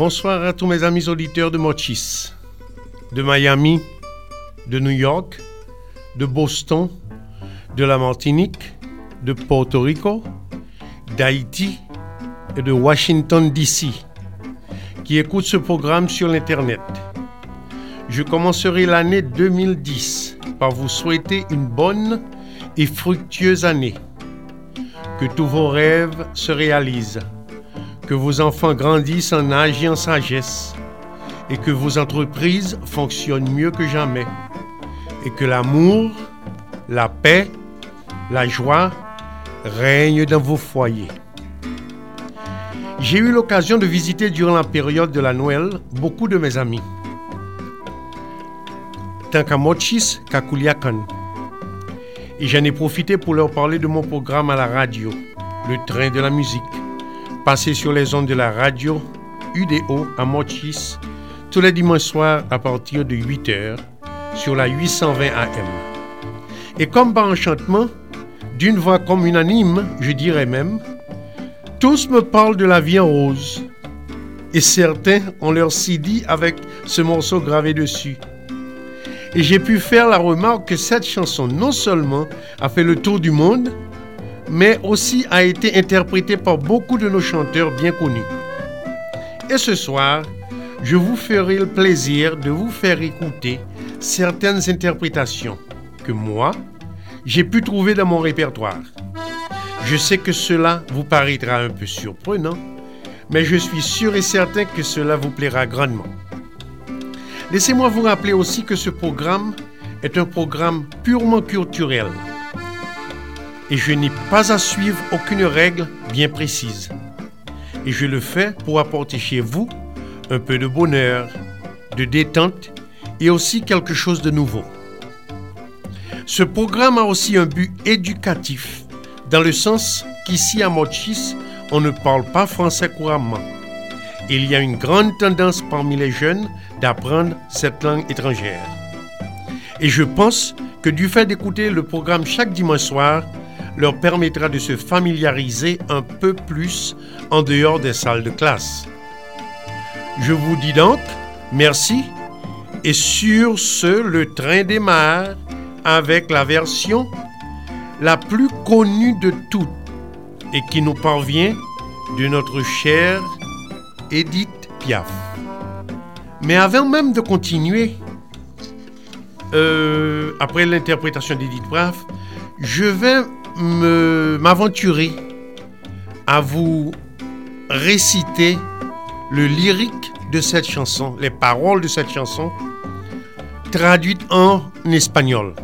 Bonsoir à tous mes amis auditeurs de Mochis, de Miami, de New York, de Boston, de la Martinique, de Porto Rico, d'Haïti et de Washington, D.C., qui écoutent ce programme sur l'Internet. Je commencerai l'année 2010 par vous souhaiter une bonne et fructueuse année. Que tous vos rêves se réalisent, que vos enfants grandissent en âge et en sagesse, et que vos entreprises fonctionnent mieux que jamais, et que l'amour, la paix, la joie règnent dans vos foyers. J'ai eu l'occasion de visiter durant la période de la Noël beaucoup de mes amis. Tant qu'à Mochis, Kakuliakan. Et j'en ai profité pour leur parler de mon programme à la radio, Le Train de la musique, passé sur les ondes de la radio UDO à Mochis tous les dimanches soirs à partir de 8h sur la 820 AM. Et comme par enchantement, d'une voix comme unanime, je dirais même, tous me parlent de la vie en rose. Et certains ont leur CD avec ce morceau gravé dessus. Et j'ai pu faire la remarque que cette chanson non seulement a fait le tour du monde, mais aussi a été interprétée par beaucoup de nos chanteurs bien connus. Et ce soir, je vous ferai le plaisir de vous faire écouter certaines interprétations que moi, j'ai pu trouver dans mon répertoire. Je sais que cela vous paraîtra un peu surprenant, mais je suis sûr et certain que cela vous plaira grandement. Laissez-moi vous rappeler aussi que ce programme est un programme purement culturel et je n'ai pas à suivre aucune règle bien précise. Et je le fais pour apporter chez vous un peu de bonheur, de détente et aussi quelque chose de nouveau. Ce programme a aussi un but éducatif, dans le sens qu'ici à Mochis, on ne parle pas français couramment. Il y a une grande tendance parmi les jeunes d'apprendre cette langue étrangère. Et je pense que du fait d'écouter le programme chaque dimanche soir, leur permettra de se familiariser un peu plus en dehors des salles de classe. Je vous dis donc merci et sur ce, le train démarre avec la version la plus connue de toutes et qui nous parvient de notre chère Edith Piaf. Mais avant même de continuer, euh, après l'interprétation d'Edith Piaf, je vais m'aventurer à vous réciter le lyrique de cette chanson, les paroles de cette chanson, traduites en espagnol.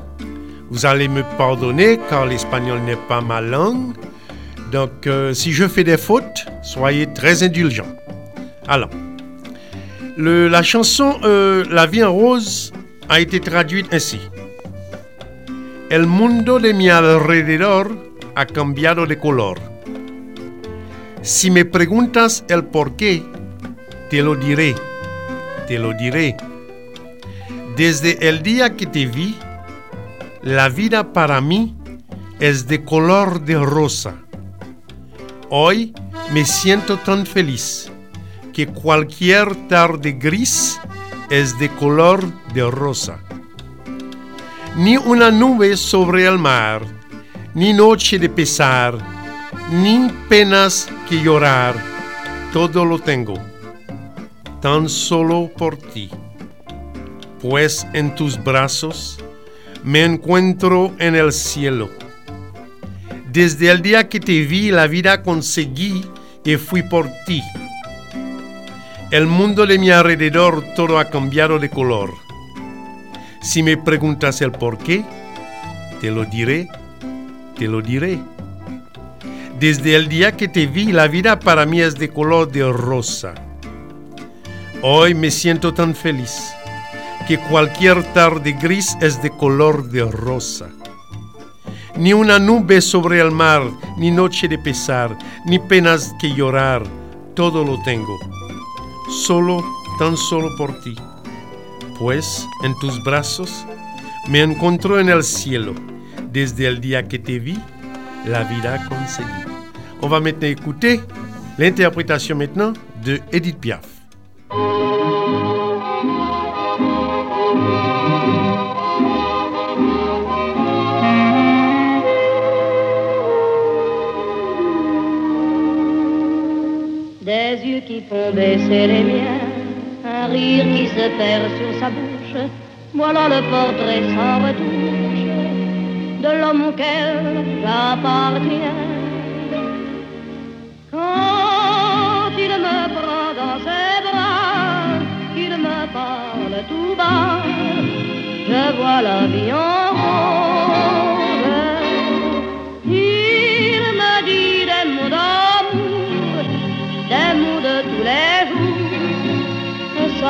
Vous allez me pardonner car l'espagnol n'est pas ma langue. Donc euh, si je fais des fautes, soyez très indulgents. Alors, la chanson euh, La vie en rose a été traduite ainsi. El mundo de mi alrededor ha cambiado de color. Si me preguntas el por qué, te lo diré, te lo diré. Desde el día que te vi, la vida para mí es de color de rosa. Hoy me siento tan feliz que cualquier tarde gris es de color de rosa. Ni una nube sobre el mar, ni noche de pesar, ni penas que llorar, todo lo tengo, tan solo por ti. Pues en tus brazos me encuentro en el cielo. Desde el día que te vi, la vida conseguí y fui por ti. El mundo de mi alrededor todo ha cambiado de color. Si me preguntas el por qué, te lo diré, te lo diré. Desde el día que te vi, la vida para mí es de color de rosa. Hoy me siento tan feliz que cualquier tarde gris es de color de rosa. Ni una nube sobre el mar, ni noche de pesar, ni penas que llorar, todo lo tengo. Solo, tan solo por ti. Pues en tus brazos me encontró en el cielo. Desde el día que te vi, la vida conseguí. On va maintenant écouter l'interprétation maintenant de Edith Piaf. Des yeux qui font baisser les miens rire qui se perd sur sa bouche. Voilà le portrait sans retouche de l'homme auquel j'appartiens. Quand il me prend dans ses bras, qu'il me parle tout bas, je vois la vie en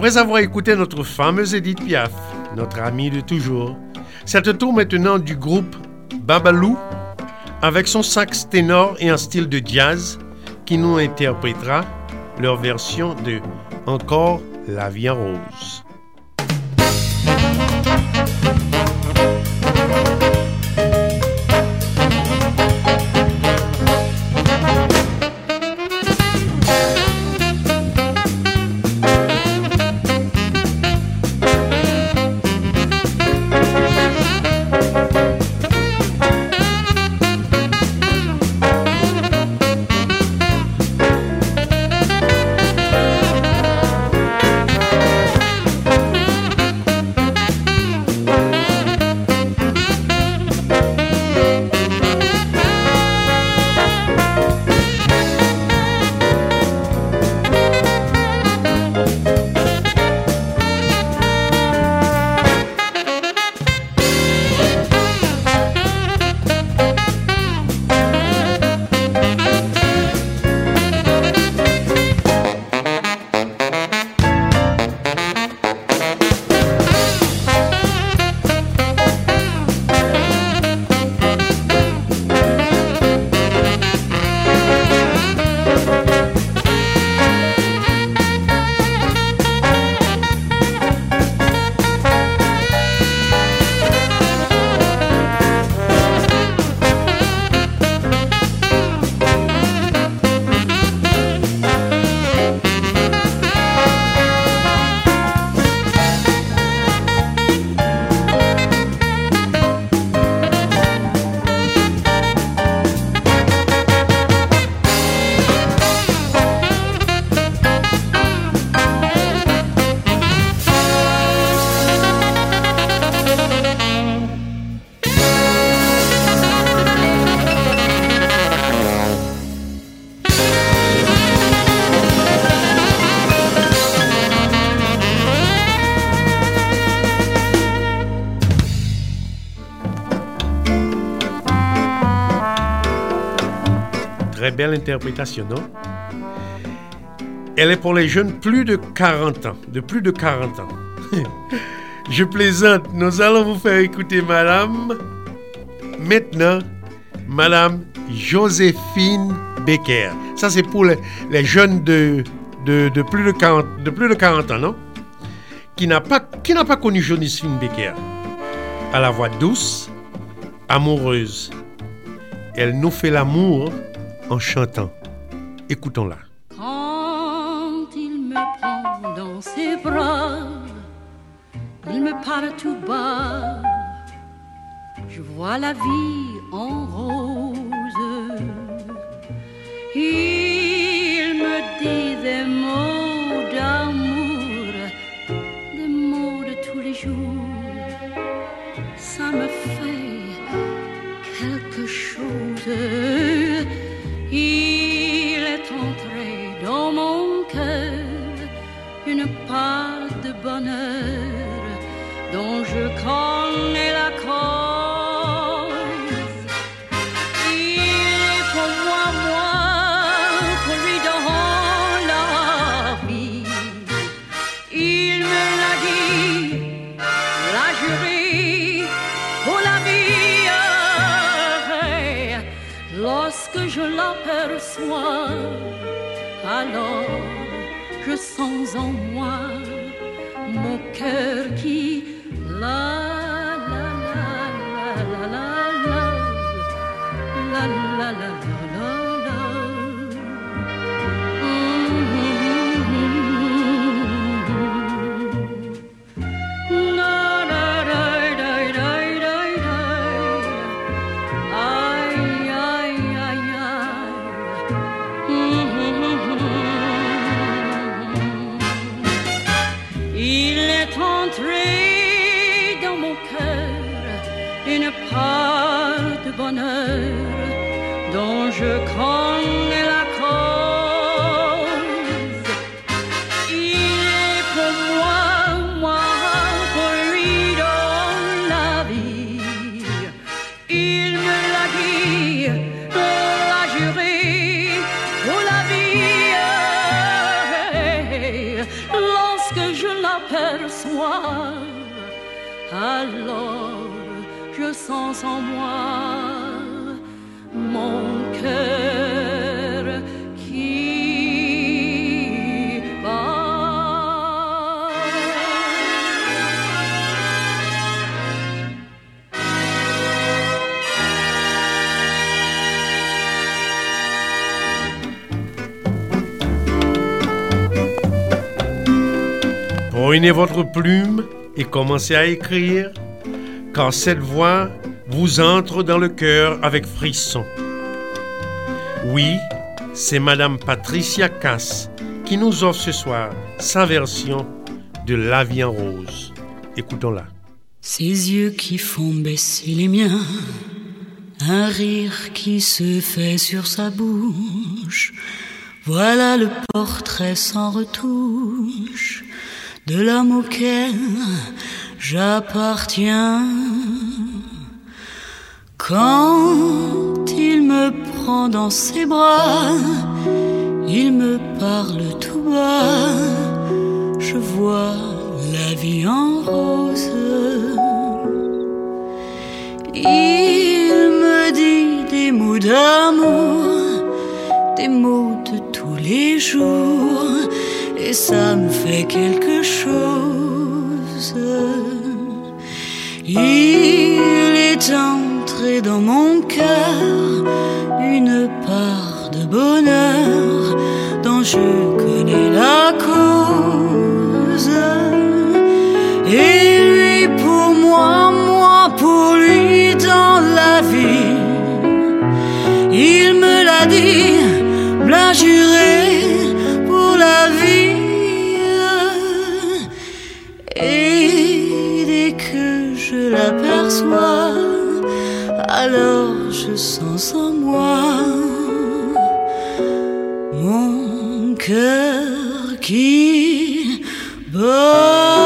Après avoir écouté notre fameuse Edith Piaf, notre amie de toujours, c'est le tour maintenant du groupe Babalou avec son sax ténor et un style de jazz qui nous interprétera leur version de Encore la vie en rose. Belle interprétation, non? Elle est pour les jeunes plus de 40 ans, de plus de 40 ans. Je plaisante, nous allons vous faire écouter Madame. Maintenant, Madame Joséphine Becker. Ça, c'est pour les, jeunes de, de, plus de, 40, de plus de 40 ans, non? Qui n'a pas, qui pas connu Joséphine Becker. À la voix douce, amoureuse. Elle nous fait l'amour en chantant. Écoutons-la. Quand il me prend dans ses bras, il me parle tout bas. Je vois la vie en rose. Il Prenez votre plume et commencez à écrire, car cette voix vous entre dans le cœur avec frisson. Oui, c'est Madame Patricia Cass qui nous offre ce soir sa version de La rose. Écoutons-la. Ses yeux qui font baisser les miens, un rire qui se fait sur sa bouche. Voilà le portrait sans retouche de l'homme auquel j'appartiens. Quand il me prend dans ses bras, il me parle tout bas, je vois la vie en rose. Il me dit des mots d'amour, des mots de tous les jours, et ça me fait quelque chose. Il est temps dans mon cœur une part de bonheur dont je connais la cause. Et lui pour moi, moi pour lui dans la vie. Il me l'a dit, l'a alors je sens en moi mon cœur qui bat.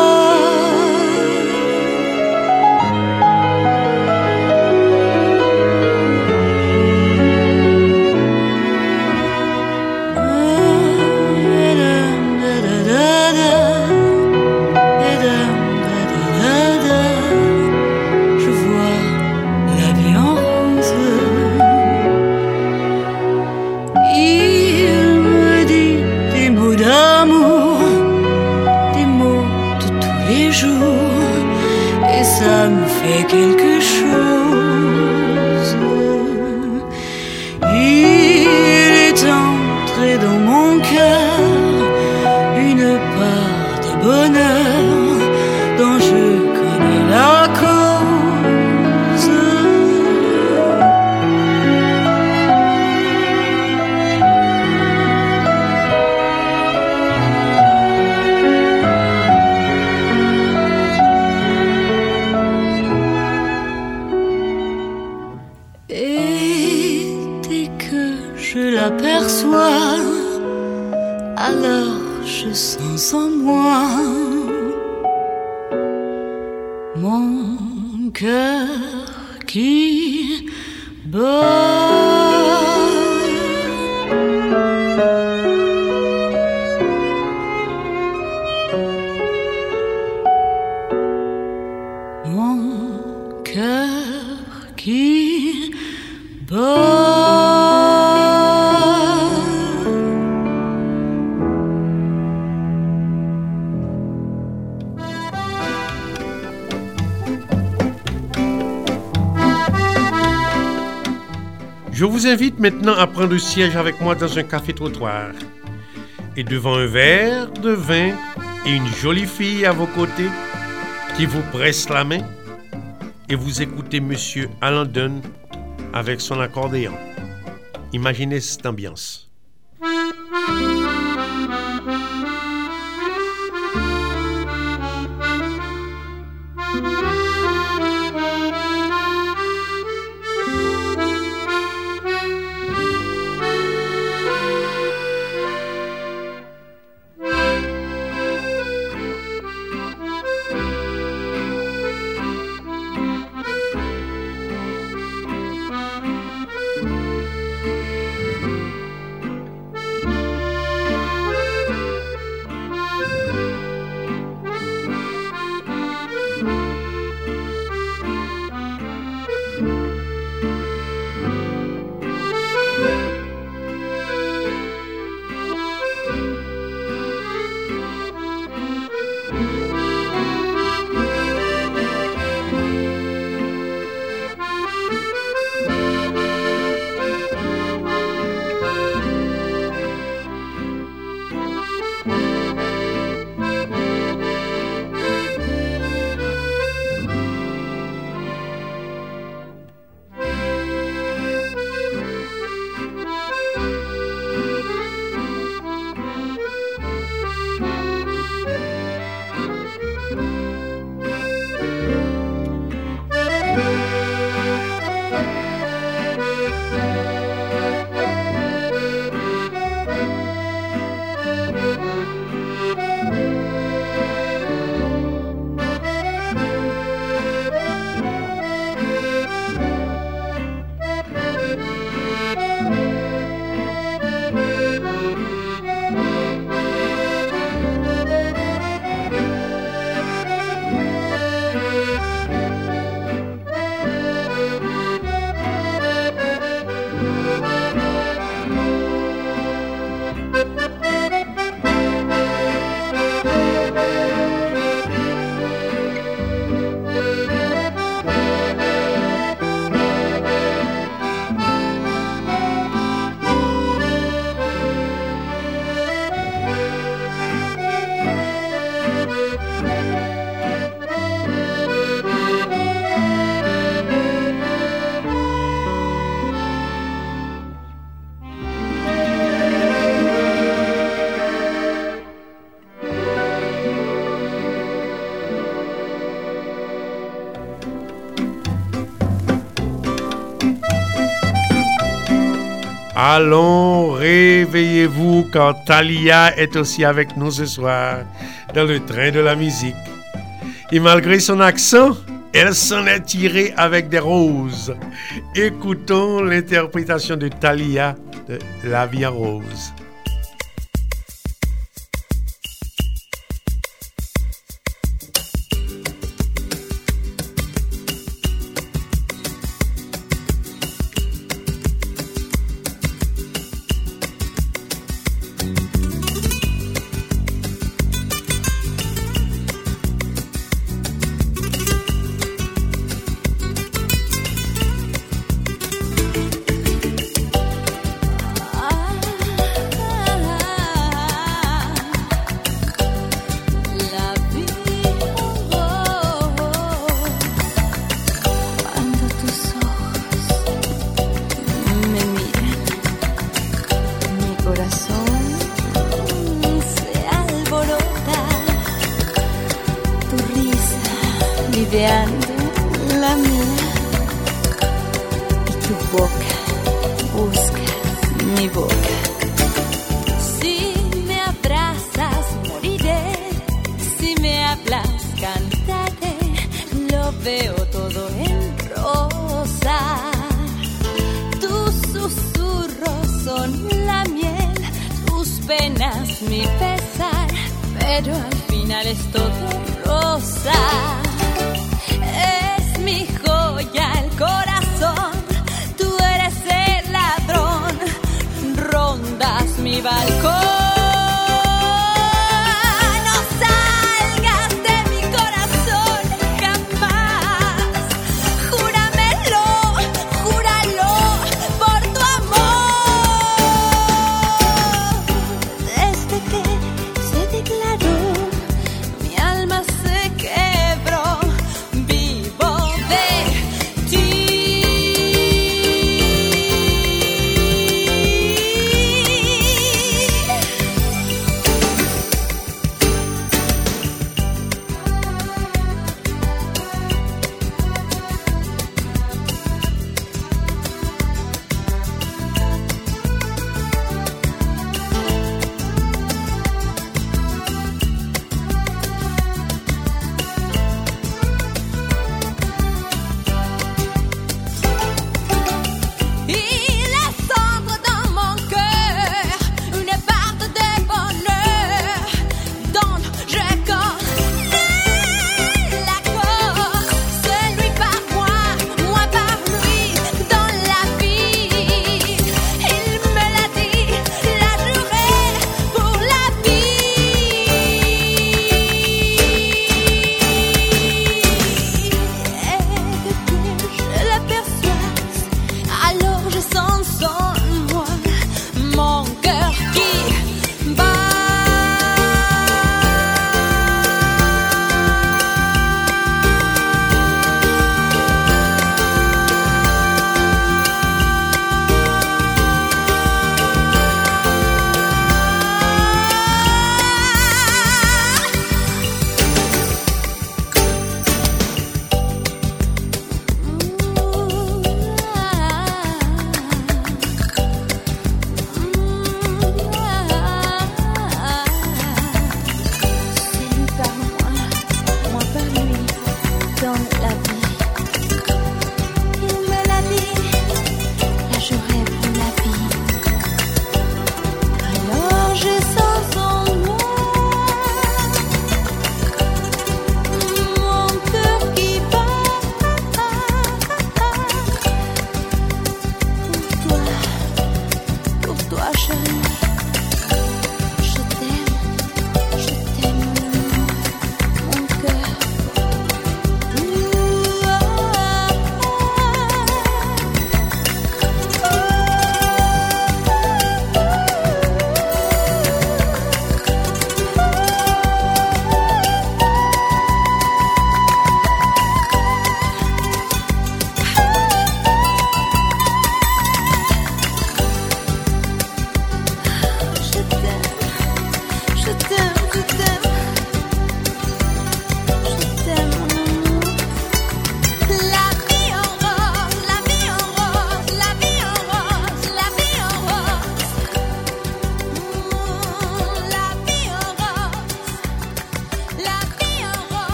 Je vous invite maintenant à prendre siège avec moi dans un café-trottoir. Et devant un verre de vin et une jolie fille à vos côtés qui vous presse la main, et vous écoutez Monsieur Alan Dunn avec son accordéon. Imaginez cette ambiance. Allons, réveillez-vous car Talia est aussi avec nous ce soir dans le train de la musique. Et malgré son accent, elle s'en est tirée avec des roses. Écoutons l'interprétation de Talia de La vie rose.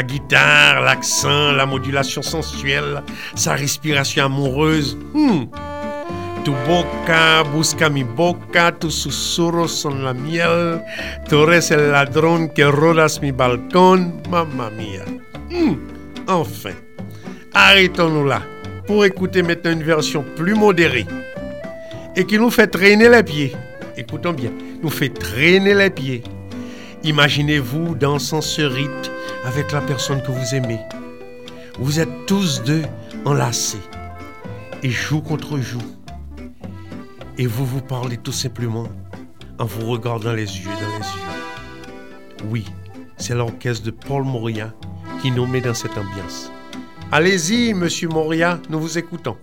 La guitare, l'accent, la modulation sensuelle, sa respiration amoureuse. Hmm. Tu boca busca mi boca, tus susurros son la miel, tú eres el ladrón que rodas mi balcón, mamma mia. Hmm. Enfin, arrêtons-nous là pour écouter maintenant une version plus modérée et qui nous fait traîner les pieds. Écoutons bien, nous fait traîner les pieds. Imaginez-vous dansant ce rite avec la personne que vous aimez. Vous êtes tous deux enlacés et joue contre joue. Et vous vous parlez tout simplement en vous regardant les yeux dans les yeux. Oui, c'est l'orchestre de Paul Moria qui nous met dans cette ambiance. Allez-y, monsieur Moria, nous vous écoutons.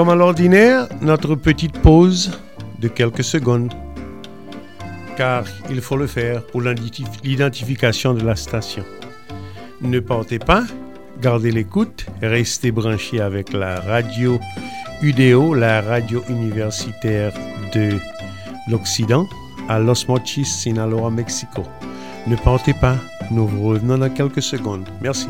Comme à l'ordinaire, notre petite pause de quelques secondes. Car il faut le faire pour l'identification de la station. Ne partez pas, gardez l'écoute, restez branchés avec la radio UDO, la radio universitaire de l'Occident, à Los Mochis, Sinaloa, Mexico. Ne partez pas, nous vous revenons dans quelques secondes. Merci.